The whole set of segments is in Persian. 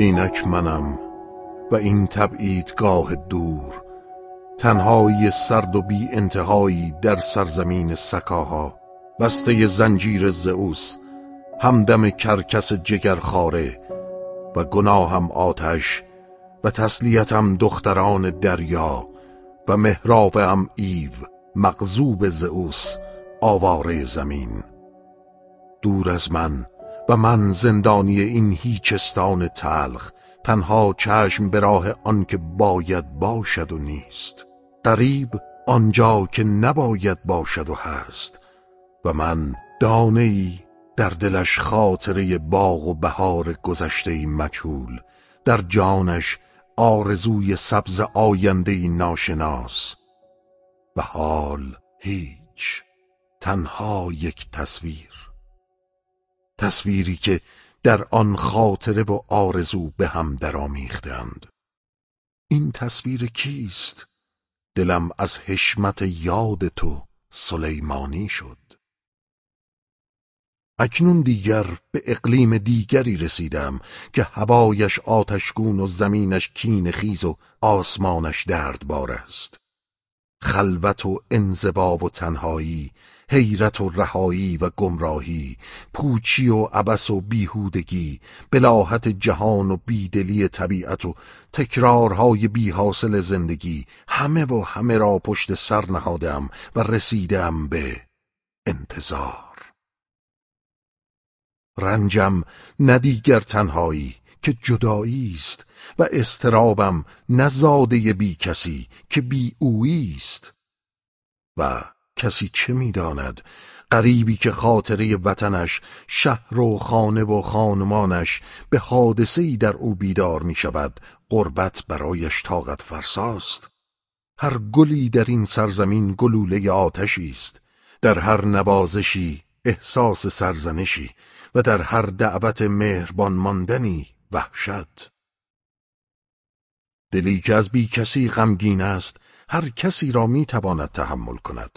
اینک منم و این تبعیدگاه دور تنهایی سرد و بی انتهایی در سرزمین سکاها. بسته زنجیر زئوس همدم کرکس جگرخاره و گناهم آتش و تسلیتم دختران دریا و مهراوم ایو مغزوب زئوس آواره زمین. دور از من و من زندانی این هیچستان تلخ تنها چشم به راه آنکه باید باشد و نیست. قریب آنجا که نباید باشد و هست. و من دانه ای در دلش خاطره باغ و بهار گذشته مچول در جانش آرزوی سبز آینده ناشناس. و حال هیچ تنها یک تصویر. تصویری که در آن خاطره و آرزو به هم درامیختند این تصویر کیست؟ دلم از حشمت یاد تو سلیمانی شد. اکنون دیگر به اقلیم دیگری رسیدم که هوایش آتشگون و زمینش کین خیز و آسمانش دردبار است. خلوت و انزبا و تنهایی حیرت و رهایی و گمراهی پوچی و عبس و بیهودگی بلاحت جهان و بیدلی طبیعت و تکرارهای بیحاصل زندگی همه و همه را پشت سر نهادم و رسیدم به انتظار. رنجم ندیگر تنهایی که جدایی است و استرابم نزاده بی کسی که بی است و کسی چه می‌داند؟ قریبی که خاطره وطنش شهر و خانه و خانمانش به حادثه‌ای در او بیدار می شود قربت برایش طاقت فرساست. هر گلی در این سرزمین گلوله آتشی است. در هر نوازشی احساس سرزنشی و در هر دعوت مهربان ماندنی وحشت. دلی که از بی کسی غمگین است هر کسی را می تواند تحمل کند.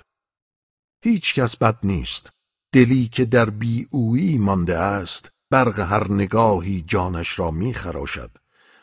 هیچ کس بد نیست. دلی که در بیعویی مانده است برق هر نگاهی جانش را میخراشد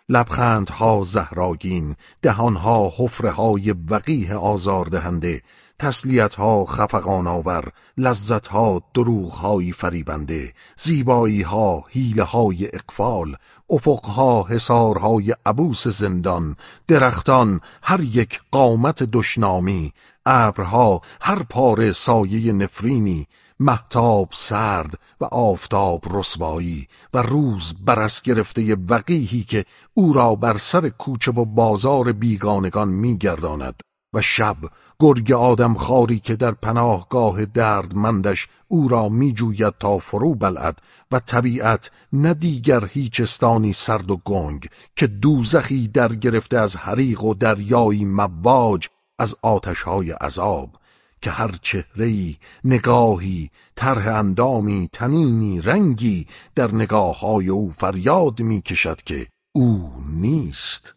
لبخندها زهراگین دهانها حفرههای وقیه آزاردهنده تسلیتها خفقان آور لذتها دروغهایی فریبنده زیباییها حیلههای اقفال افقها حسارهای عبوس زندان درختان هر یک قامت دشنامی ابرها هر پاره سایه نفرینی محتاب سرد و آفتاب رسوایی و روز برس گرفته وقیهی که او را بر سر کوچه و بازار بیگانگان میگرداند و شب گرگ آدم خاری که در پناهگاه دردمندش او را میجوید تا فرو بلعد و طبیعت نه دیگر هیچستانی سرد و گنگ که دوزخی در گرفته از حریق و دریایی مواج از آتشهای عذاب که هر چهرهی نگاهی طرح اندامی تنینی رنگی در نگاههای او فریاد می‌کشد که او نیست.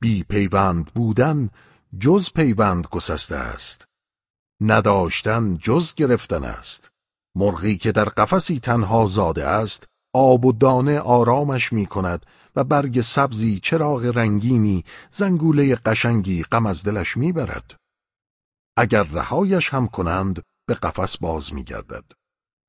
بی پیوند بودن جز پیوند گسسته است. نداشتن جز گرفتن است. مرغی که در قفسی تنها زاده است آب و دانه آرامش می کند و برگ سبزی چراغ رنگینی زنگوله قشنگی غم از دلش می‌برد. اگر رهایش هم کنند به قفس باز میگردد.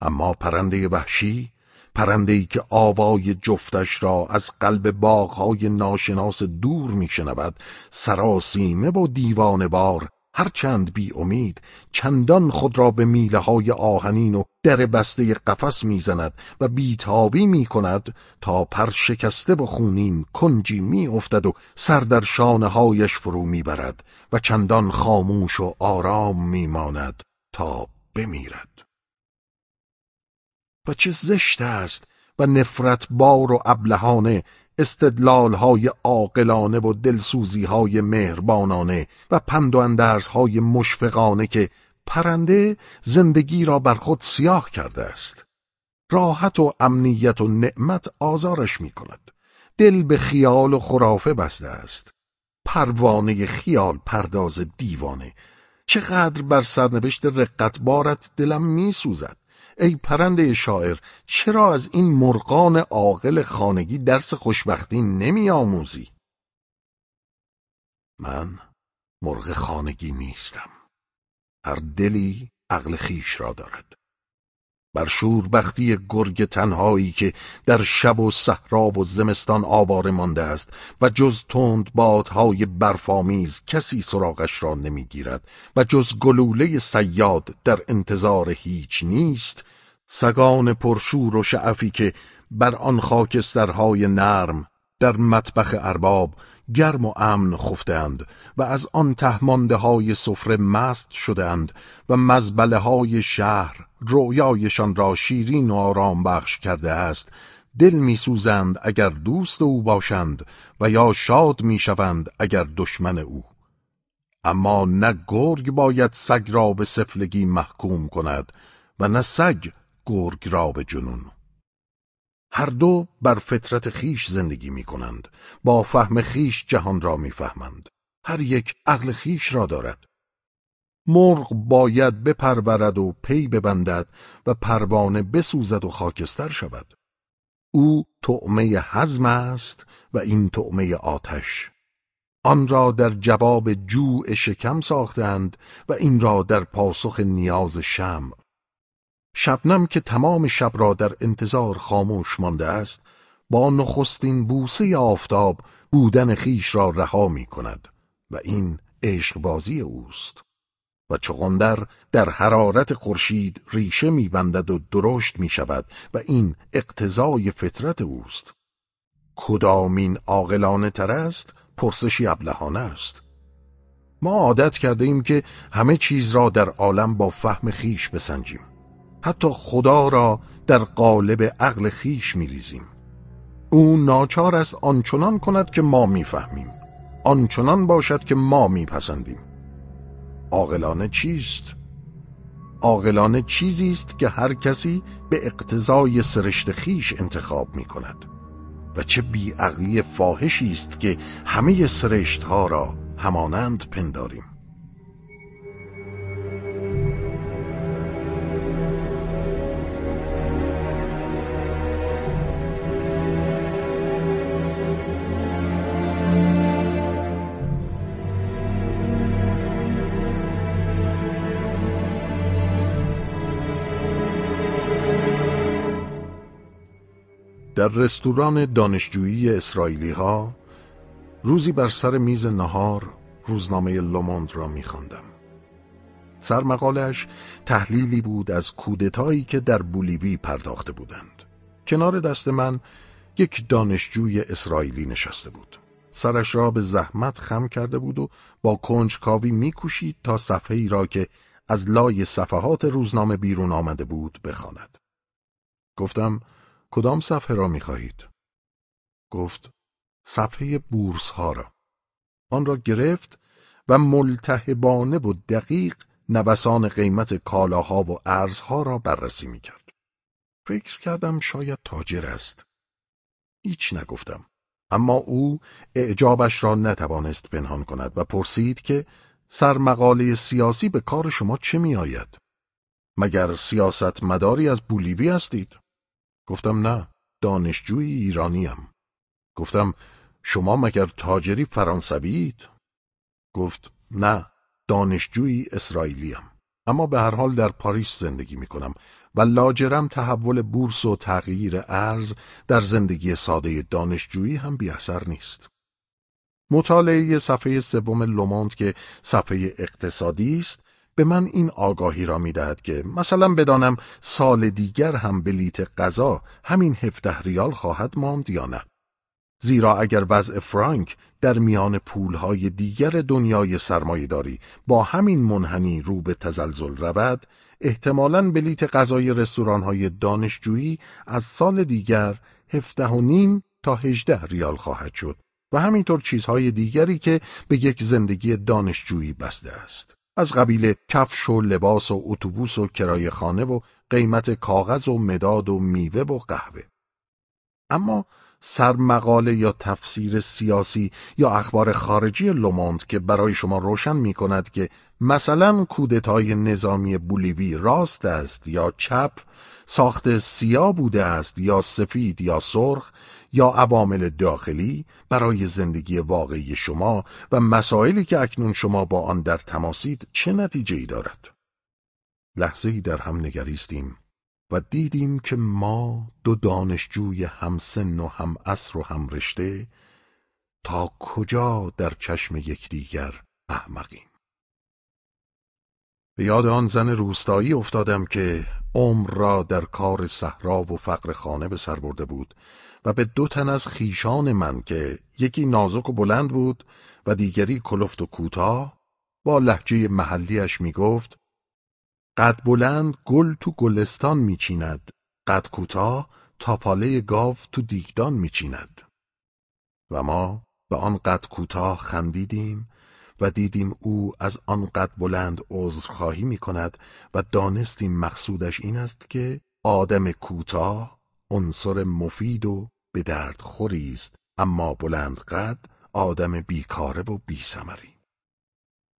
اما پرنده وحشی پرنده‌ای که آوای جفتش را از قلب باغهای ناشناس دور میشنود سراسیمه و دیوانه بار هرچند بی امید چندان خود را به میله های آهنین و در بسته قفس می‌زند و بیتابی می کند تا پر شکسته و خونین کنجی می افتد و سر در شانه هایش فرو می‌برد و چندان خاموش و آرام میماند تا بمیرد. و چه زشت است و نفرت بار و ابلهانه استدلال های عاقلانه و دلسوزی های مهربانانه و پند و اندرس های مشفقانه که پرنده زندگی را بر خود سیاه کرده است. راحت و امنیت و نعمت آزارش می کند دل به خیال و خرافه بسته است. پروانه خیال پرداز دیوانه. چقدر بر سرنوشت رقت بارت دلم می سوزد ای پرنده شاعر چرا از این مرغان عاقل خانگی درس خوشبختی نمی آموزی؟ من مرغ خانگی نیستم هر دلی عقل خیش را دارد بر شوربختی گرگ تنهایی که در شب و صحرا و زمستان آواره مانده است و جز تند بادهای برفامیز کسی سراغش را نمی‌گیرد و جز گلوله سیاد در انتظار هیچ نیست سگان پرشور و شعفی که بر آن خاکسترهای نرم در مطبخ ارباب گرم و امن خفتند و از آن تهمانده های سفره مست شدند و مزبله های شهر رویایشان را شیرین و آرام بخش کرده است. دل میسوزند اگر دوست او باشند و یا شاد می‌شوند اگر دشمن او. اما نه گرگ باید سگ را به سفلگی محکوم کند و نه سگ گرگ را به جنون. هر دو بر فطرت خیش زندگی می کنند. با فهم خیش جهان را می‌فهمند. هر یک عقل خیش را دارد. مرغ باید بپرورد و پی ببندد و پروانه بسوزد و خاکستر شود. او طعمه حزم است و این طعمه آتش. آن را در جواب جوع شکم ساختند و این را در پاسخ نیاز شمع. شبنم که تمام شب را در انتظار خاموش مانده است با نخستین بوسه آفتاب بودن خیش را رها می کند و این عشقبازی اوست. و چغندر در حرارت خورشید ریشه میبندد و درشت می شود و این اقتضای فطرت اوست. کدامین عاقلانه تر است؟ پرسشی ابلهانه است. ما عادت کرده ایم که همه چیز را در عالم با فهم خیش بسنجیم. حتی خدا را در قالب عقل خیش میریزیم. او ناچار است آنچنان کند که ما می‌فهمیم. آنچنان باشد که ما میپسندیم. عاقلانه چیست؟ عاقلانه چیزی است که هر کسی به اقتضای سرشت خیش انتخاب می کند و چه بیعقلی فاحشی است که همه سرشت ها را همانند پنداریم. در رستوران دانشجویی اسرائیلی ها روزی بر سر میز نهار روزنامه لوموند را میخواندم. سرمقالش تحلیلی بود از کودتایی که در بولیوی پرداخته بودند. کنار دست من یک دانشجوی اسرائیلی نشسته بود. سرش را به زحمت خم کرده بود و با کنجکاوی میکوشید تا صفحه ای را که از لای صفحات روزنامه بیرون آمده بود بخواند. گفتم کدام صفحه را می خواهید؟ گفت صفحه بورس ها را. آن را گرفت و ملتهبانه و دقیق نوسان قیمت کالاها و ارزها را بررسی می کرد. فکر کردم شاید تاجر است. هیچ نگفتم. اما او اعجابش را نتوانست پنهان کند و پرسید که سرمقاله سیاسی به کار شما چه می آید؟ مگر سیاست مداری از بولیوی هستید؟ گفتم نه دانشجوی ایرانیم. گفتم شما مگر تاجری فرانسویید؟ گفت نه دانشجویی اسرائیلیم. اما به هر حال در پاریس زندگی می کنم و لاجرم تحول بورس و تغییر ارز در زندگی ساده دانشجویی هم بی اثر نیست. مطالعه صفحه سوم لوموند که صفحه اقتصادی است به من این آگاهی را می‌دهد که مثلا بدانم سال دیگر هم بلیت غذا همین هفته ریال خواهد ماند یا نه زیرا اگر وضع فرانک در میان پولهای دیگر دنیای سرمایهداری با همین منحنی رو به تزلزل رود احتمالاً بلیت غذای رستورانهای دانشجویی از سال دیگر هفته و نیم تا هجده ریال خواهد شد و همینطور چیزهای دیگری که به یک زندگی دانشجویی بسته است. از قبیل کفش و لباس و اتوبوس و کرایه خانه و قیمت کاغذ و مداد و میوه و قهوه. اما سرمقاله یا تفسیر سیاسی یا اخبار خارجی لوموند که برای شما روشن می کند که مثلا کودتای نظامی بولیوی راست است یا چپ ساخت سیاه بوده است یا سفید یا سرخ یا عوامل داخلی برای زندگی واقعی شما و مسائلی که اکنون شما با آن در تماسید چه نتیجه ای دارد؟ لحظه ای در هم نگریستیم و دیدیم که ما دو دانشجوی همسن و هم اصر و هم رشته تا کجا در چشم یکدیگر احمقیم. به یاد آن زن روستایی افتادم که عمر را در کار صحرا و فقر خانه به سر برده بود و به دو تن از خیشان من که یکی نازک و بلند بود و دیگری کلفت و کوتاه با لحجه محلیش می گفت قد بلند گل تو گلستان میچیند قد کوتاه تاپاله گاو تو دیگدان میچیند. و ما به آن قد کوتاه خندیدیم و دیدیم او از آن قد بلند عذرخواهی می کند و دانستیم مقصودش این است که آدم کوتاه عنصر مفید و به درد خوری است اما بلند قد آدم بیکاره و بیسمری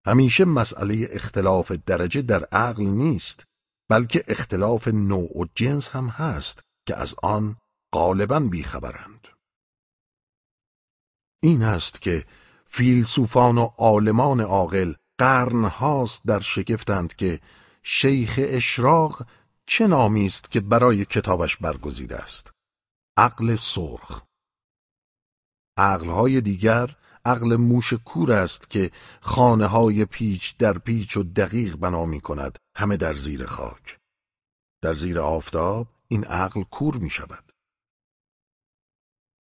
همیشه مسئله اختلاف درجه در عقل نیست بلکه اختلاف نوع و جنس هم هست که از آن غالبا بیخبرند. این است که فیلسوفان و عالمان عاقل قرنهاست در شگفتند که شیخ اشراق چه نامی است که برای کتابش برگزیده است. عقل سرخ. عقلهای دیگر عقل موش کور است که خانه های پیچ در پیچ و دقیق بنا می کند همه در زیر خاک. در زیر آفتاب این عقل کور می شود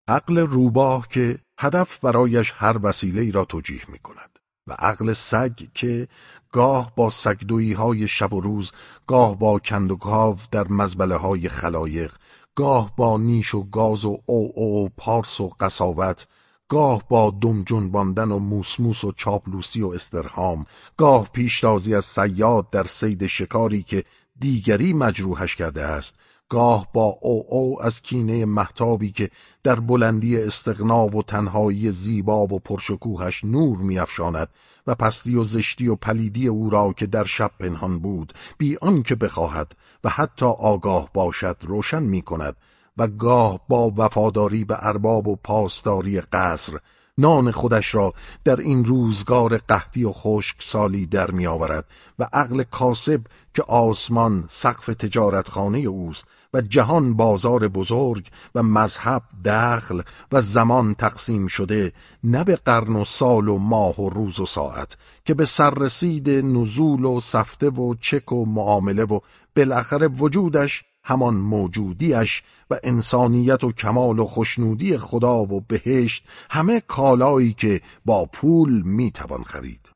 عقل روباه که هدف برایش هر وسیله ای را توجیه می کند و عقل سگ که گاه با سگدویی های شب و روز گاه با کندوکاو در مزبله های خلایق گاه با نیش و گاز و او او و پارس و قصاوت گاه با دم جنباندن و موسموس و چاپلوسی و استرهام گاه پیشتازی از سیاد در سید شکاری که دیگری مجروحش کرده است گاه با او او از کینه محتابی که در بلندی استغنا و تنهایی زیبا و پرشکوهش نور میافشاند و پستی و زشتی و پلیدی او را که در شب پنهان بود بی آنکه بخواهد و حتی آگاه باشد روشن می کند و گاه با وفاداری به ارباب و پاسداری قصر نان خودش را در این روزگار قحطی و خشک سالی در می آورد و عقل کاسب که آسمان سقف تجارتخانه اوست و جهان بازار بزرگ و مذهب دخل و زمان تقسیم شده نه به قرن و سال و ماه و روز و ساعت که به سررسید نزول و سفته و چک و معامله و بالاخره وجودش همان موجودیش و انسانیت و کمال و خوشنودی خدا و بهشت همه کالایی که با پول می‌توان خرید.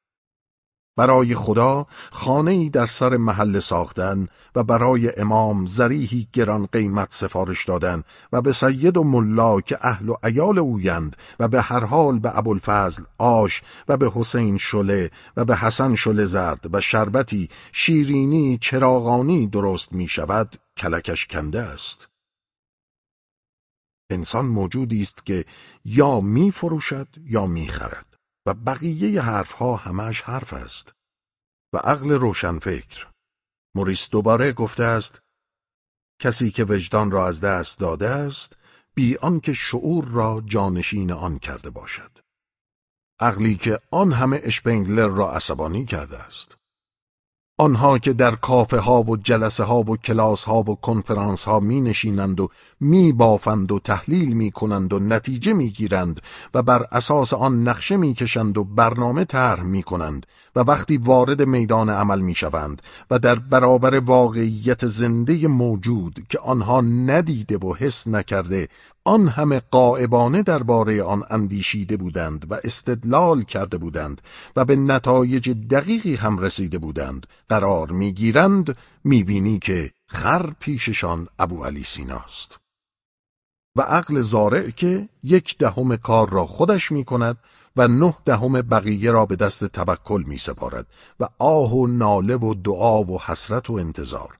برای خدا خانه‌ای در سر محل ساختن و برای امام زریحی گران قیمت سفارش دادن و به سید و ملا که اهل و ایال اویند و به هر حال به ابوالفضل آش و به حسین شله و به حسن شله زرد و شربتی شیرینی چراغانی درست می شود کلکش کنده است. انسان موجودی است که یا می فروشد یا می خرد. و بقیه حرفها همش حرف است. و عقل روشنفکر. موریس دوباره گفته است کسی که وجدان را از دست داده است بی آنکه شعور را جانشین آن کرده باشد. عقلی که آن همه اشپنگلر را عصبانی کرده است. آنها که در کافه ها و جلسه ها و کلاس ها و کنفرانس ها می نشینند و می بافند و تحلیل می کنند و نتیجه می گیرند و بر اساس آن نقشه می کشند و برنامه طرح می کنند و وقتی وارد میدان عمل می شوند و در برابر واقعیت زنده موجود که آنها ندیده و حس نکرده آن همه قائبانه درباره آن اندیشیده بودند و استدلال کرده بودند و به نتایج دقیقی هم رسیده بودند. قرار می‌گیرند می‌بینی که خر پیششان ابو علی سیناست. و عقل زارع که یک دهم کار را خودش می‌کند و نه دهم بقیه را به دست توکل می سپارد و آه و ناله و دعا و حسرت و انتظار.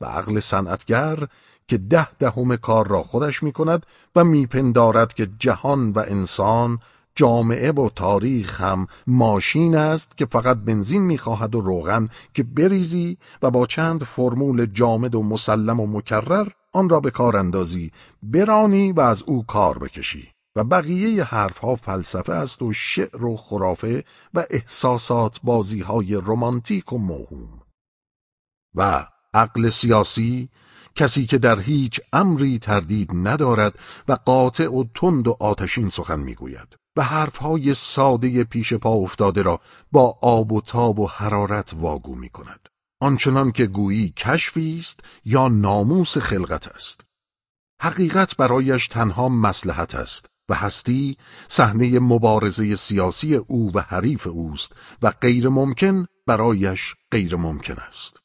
و عقل صنعتگر که ده دهم کار را خودش می کند و میپندارد که جهان و انسان جامعه و تاریخ هم ماشین است که فقط بنزین می‌خواهد و روغن که بریزی و با چند فرمول جامد و مسلم و مکرر آن را به کار اندازی برانی و از او کار بکشی. و بقیه حرفها فلسفه است و شعر و خرافه و احساسات بازی های رومانتیک و موهوم. و عقل سیاسی کسی که در هیچ امری تردید ندارد و قاطع و تند و آتشین سخن می‌گوید و حرفهای ساده پیش پا افتاده را با آب و تاب و حرارت واگو می کند. آنچنان که گویی کشفی است یا ناموس خلقت است. حقیقت برایش تنها مسلحت است و هستی صحنه مبارزه سیاسی او و حریف اوست و غیر ممکن برایش غیر ممکن است.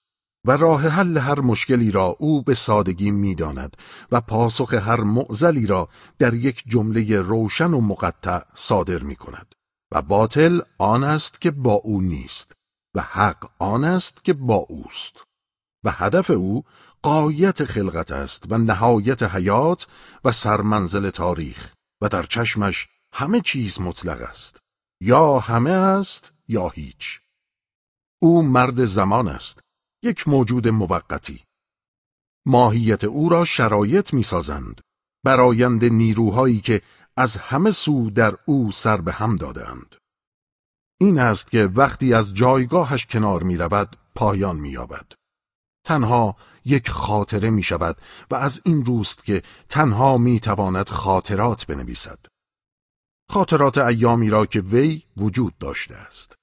و راه حل هر مشکلی را او به سادگی می‌داند و پاسخ هر معزلی را در یک جمله روشن و مقطع صادر می کند و باطل آن است که با او نیست و حق آن است که با اوست. و هدف او قایت خلقت است و نهایت حیات و سرمنزل تاریخ و در چشمش همه چیز مطلق است. یا همه است یا هیچ. او مرد زمان است یک موجود موقتی ماهیت او را شرایط می‌سازند برایند نیروهایی که از همه سو در او سر به هم دادند این است که وقتی از جایگاهش کنار می رود پایان می یابد. تنها یک خاطره می شود و از این روست که تنها می تواند خاطرات بنویسد. خاطرات ایامی را که وی وجود داشته است.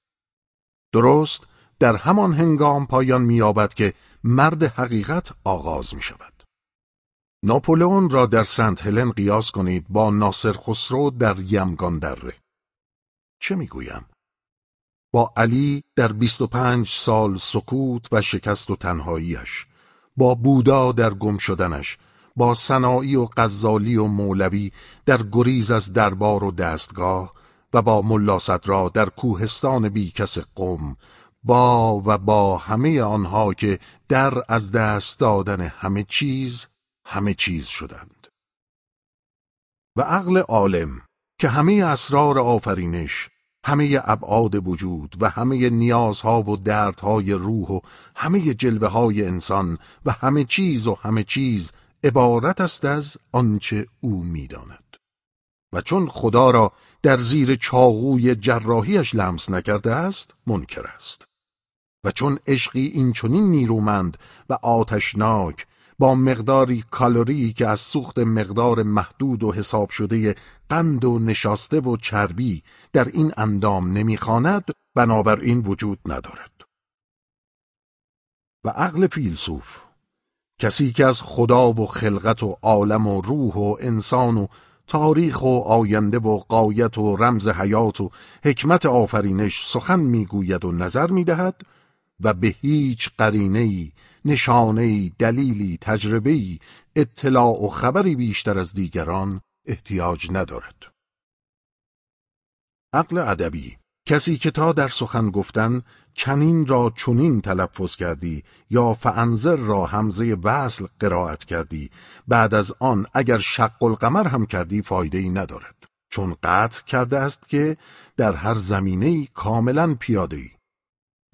درست در همان هنگام پایان می‌یابد که مرد حقیقت آغاز می شود. ناپولئون را در سنت هلن قیاس کنید با ناصر خسرو در یمگان دره. چه می‌گویم؟ با علی در بیست و پنج سال سکوت و شکست و تنهاییش، با بودا در گم شدنش، با سنایی و غزالی و مولوی در گریز از دربار و دستگاه و با ملا را در کوهستان بیکس قم با و با همه آنها که در از دست دادن همه چیز همه چیز شدند. و عقل عالم که همه اسرار آفرینش همه ابعاد وجود و همه نیازها و دردهای روح و همه جلوه های انسان و همه چیز و همه چیز عبارت است از آنچه او می‌داند. و چون خدا را در زیر چاقوی جراحیش لمس نکرده است منکر است. و چون عشقی این چنین نیرومند و آتشناک با مقداری کالری که از سوخت مقدار محدود و حساب شده قند و نشاسته و چربی در این اندام نمی‌خواند بنابراین وجود ندارد. و عقل فیلسوف کسی که از خدا و خلقت و عالم و روح و انسان و تاریخ و آینده و قایت و رمز حیات و حکمت آفرینش سخن می‌گوید و نظر می‌دهد و به هیچ قرینه‌ای، نشانه‌ای، دلیلی، تجربه‌ای، اطلاع و خبری بیشتر از دیگران احتیاج ندارد. عقل ادبی کسی که تا در سخن گفتن چنین را چنین تلفظ کردی یا فانزر را همزه وصل قرائت کردی بعد از آن اگر شق القمر هم کردی فایده ای ندارد چون قطع کرده است که در هر زمینه کاملا پیاده ای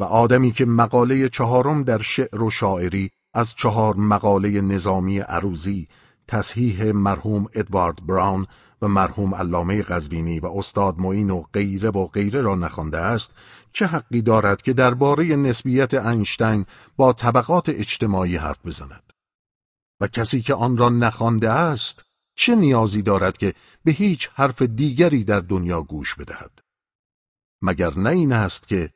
و آدمی که مقاله چهارم در شعر و شاعری از چهار مقاله نظامی عروزی تصحیح مرحوم ادوارد براون و مرحوم علامه قزوینی و استاد معین و غیره و غیره را نخوانده است چه حقی دارد که درباره نسبیت اینشتین با طبقات اجتماعی حرف بزند؟ و کسی که آن را نخوانده است چه نیازی دارد که به هیچ حرف دیگری در دنیا گوش بدهد؟ مگر نه این است که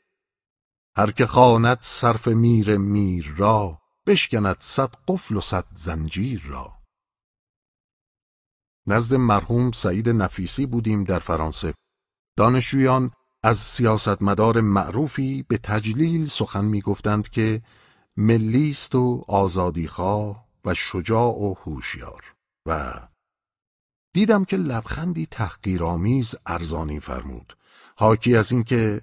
هر که خواند صرف میر میر را بشکند صد قفل و صد زنجیر را. نزد مرحوم سعید نفیسی بودیم در فرانسه. دانشجویان از سیاستمدار معروفی به تجلیل سخن می‌گفتند که ملیست و آزادیخواه و شجاع و هوشیار. و دیدم که لبخندی تحقیرآمیز ارزانی فرمود. حاکی از اینکه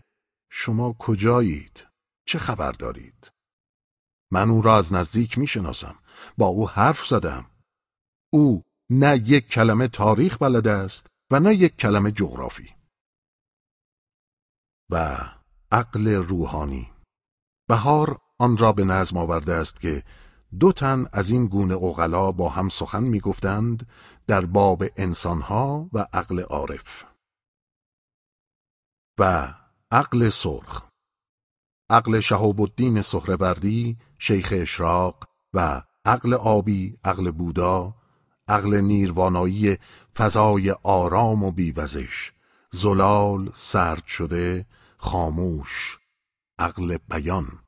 شما کجایید؟ چه خبر دارید؟ من او را از نزدیک می‌شناسم. با او حرف زدم. او نه یک کلمه تاریخ بلد است و نه یک کلمه جغرافی. و عقل روحانی. بهار آن را به نظم آورده است که دو تن از این گونه اغلا با هم سخن می‌گفتند در باب انسانها و عقل عارف. و عقل سرخ عقل شهاب الدین سهروردی شیخ اشراق و عقل آبی عقل بودا عقل نیروانایی فضای آرام و بیوزش زلال سرد شده خاموش عقل بیان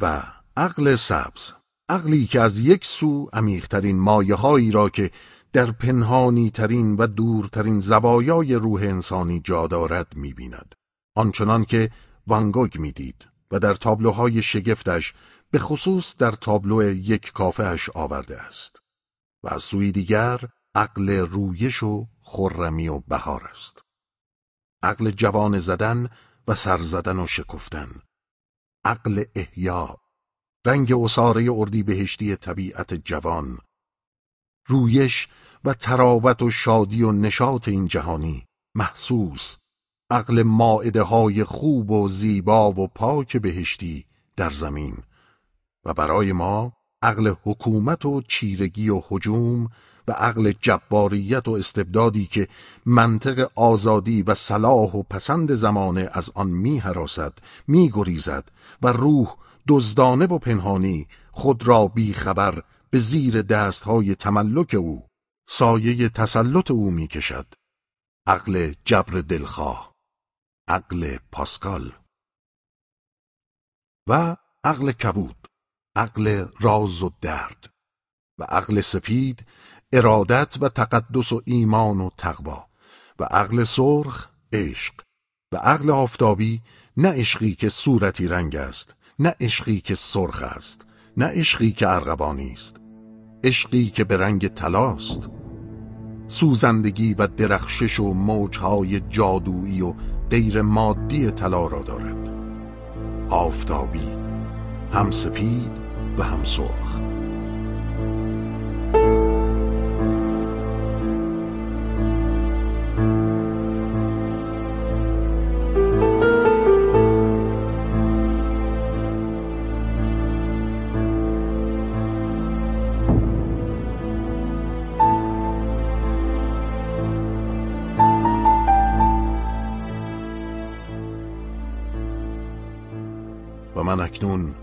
و عقل سبز عقلی که از یک سو عمیقترین مایه هایی را که در پنهانی ترین و دورترین زوایای روح انسانی جا دارد می‌بیند. آنچنان که وانگوگ می‌دید و در تابلوهای شگفتش به خصوص در تابلو یک کافهش آورده است و از سوی دیگر عقل رویش و خرمی و بهار است. عقل جوان زدن و سر زدن و شکفتن. عقل احیا. رنگ اصاره اردی بهشتی طبیعت جوان رویش و تراوت و شادی و نشاط این جهانی محسوس. عقل ماعده های خوب و زیبا و پاک بهشتی در زمین. و برای ما عقل حکومت و چیرگی و حجوم و عقل جباریت و استبدادی که منطق آزادی و صلاح و پسند زمانه از آن می حراسد می گریزد و روح دزدانه و پنهانی خود را بیخبر به زیر دستهای تملک او سایه تسلط او می کشد عقل جبر دلخواه عقل پاسکال و عقل کبود عقل راز و درد و عقل سپید ارادت و تقدس و ایمان و تقوا و عقل سرخ عشق و عقل آفتابی نه عشقی که صورتی رنگ است نه عشقی که سرخ است نه عشقی که ارغوانی است. عشقی که به رنگ طلاست. سوزندگی و درخشش و موجهای جادویی و غیر مادی طلا را دارد. آفتابی هم سپید و هم سرخ. من اکنون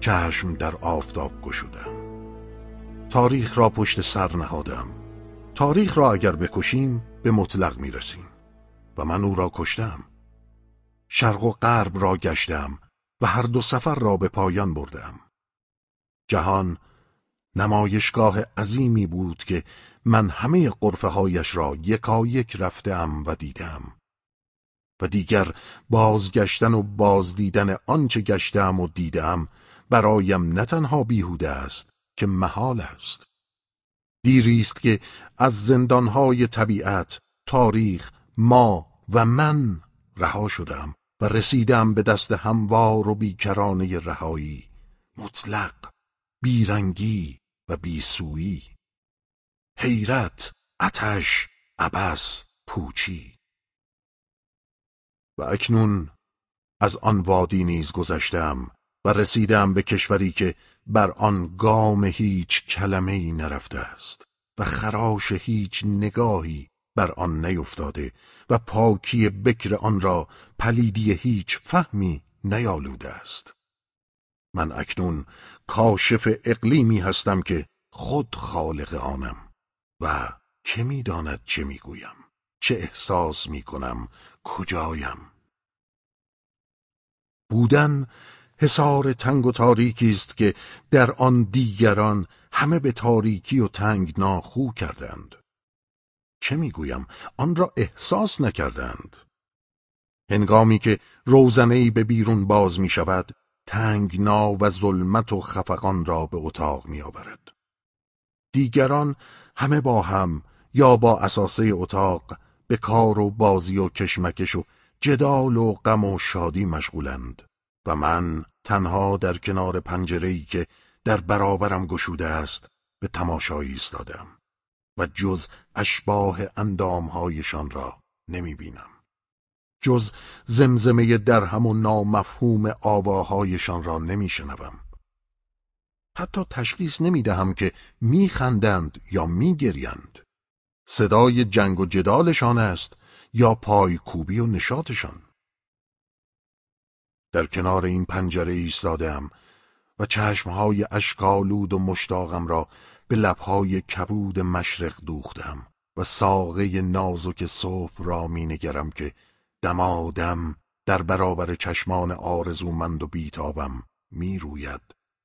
چشم در آفتاب گشودم. تاریخ را پشت سر نهادم. تاریخ را اگر بکشیم به مطلق می‌رسیم. و من او را کشتم. شرق و غرب را گشتم و هر دو سفر را به پایان بردم. جهان نمایشگاه عظیمی بود که من همه قرفه هایش را یکایک رفتم و دیدم. و دیگر بازگشتن و بازدیدن آنچه گشتم و دیدم برایم نه تنها بیهوده است که محال است. دیری است که از زندانهای طبیعت تاریخ ما و من رها شدم و رسیدم به دست هموار و بیکرانه رهایی مطلق بیرنگی و بیسویی. حیرت اتش عبس پوچی. و اکنون از آن وادی نیز گذشتم و رسیدم به کشوری که بر آن گام هیچ کلمه ای نرفته است و خراش هیچ نگاهی بر آن نیفتاده و پاکی بکر آن را پلیدی هیچ فهمی نیالوده است. من اکنون کاشف اقلیمی هستم که خود خالق آنم و که می‌داند چه می‌گویم چه احساس می‌کنم کجایم؟ بودن حصار تنگ و تاریکی است که در آن دیگران همه به تاریکی و تنگ ناخو کردند. چه می‌گویم؟ آن را احساس نکردند. هنگامی که روزنهای به بیرون باز می شود تنگنا و ظلمت و خفقان را به اتاق می آورد. دیگران همه با هم یا با اساسه اتاق به کار و بازی و کشمکش و جدال و غم و شادی مشغولند و من تنها در کنار پنجره‌ای که در برابرم گشوده است به تماشایی ایستادم و جز اشباه اندامهایشان را نمی بینم. جز زمزمه درهم و نامفهوم آواهایشان را نمی شنوم. حتی تشخیص نمی دهم که می خندند یا می گریند. صدای جنگ و جدالشان است یا پای کوبی و نشاتشان. در کنار این پنجره ایستادم و چشمهای اشکالود و مشتاقم را به لبهای کبود مشرق دوختم و ساقه نازک صبح را مینگرم که دمادم در برابر چشمان آرزومند و بیتابم می‌روید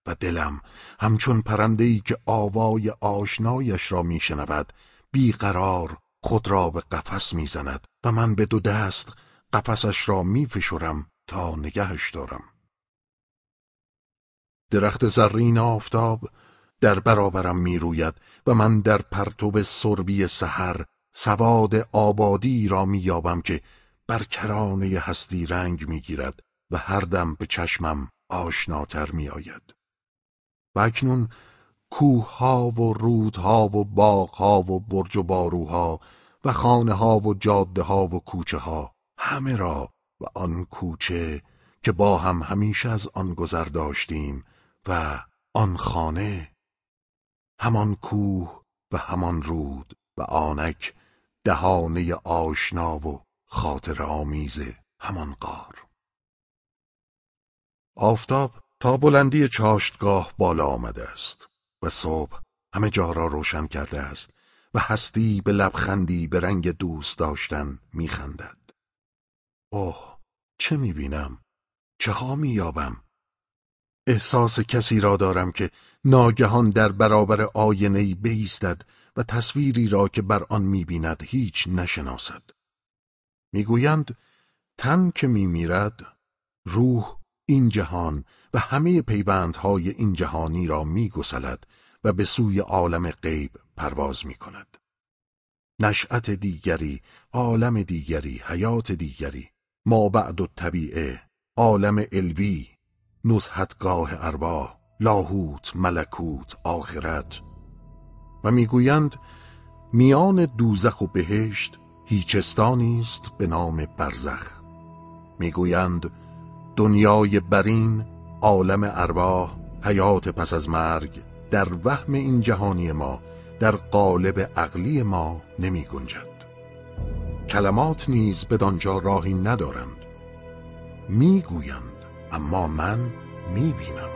و دلم همچون پرنده‌ای که آوای آشنایش را میشنود بیقرار خود را به قفس می‌زند و من به دو دست قفسش را میفشرم تا نگهش دارم درخت زرین آفتاب در برابرم می‌روید و من در پرتو سربی سحر سواد آبادی را مییابم که بر کرانه هستی رنگ می‌گیرد و هر دم به چشمم آشناتر میآید. و اکنون کوهها و رودها و باغها و برج و باروها و خانه ها و جاده ها و کوچه ها همه را و آن کوچه که با هم همیشه از آن گذر داشتیم و آن خانه همان کوه و همان رود و آنک دهانه آشنا و خاطر آمیز همان قار آفتاب تا بلندی چاشتگاه بالا آمده است. و صبح همه جا را روشن کرده است و هستی به لبخندی به رنگ دوست داشتن میخندد. اوه چه می‌بینم؟ چه ها مییابم؟ احساس کسی را دارم که ناگهان در برابر آینهای بیستد و تصویری را که بر آن می‌بیند هیچ نشناسد. می‌گویند تن که میمیرد روح این جهان و همه پیوندهای این جهانی را میگسلد و به سوی عالم غیب پرواز می‌کند. نشأت دیگری، عالم دیگری، حیات دیگری، ما بعد و طبیعه، عالم الوی، نزهتگاه ارواح، لاهوت، ملکوت، آخرت. و می‌گویند میان دوزخ و بهشت هیچستانی است به نام برزخ. می‌گویند دنیای برین عالم ارواح حیات پس از مرگ. در وهم این جهانی ما در قالب عقلی ما نمی گنجد. کلمات نیز بدانجا راهی ندارند. می‌گویند اما من می‌بینم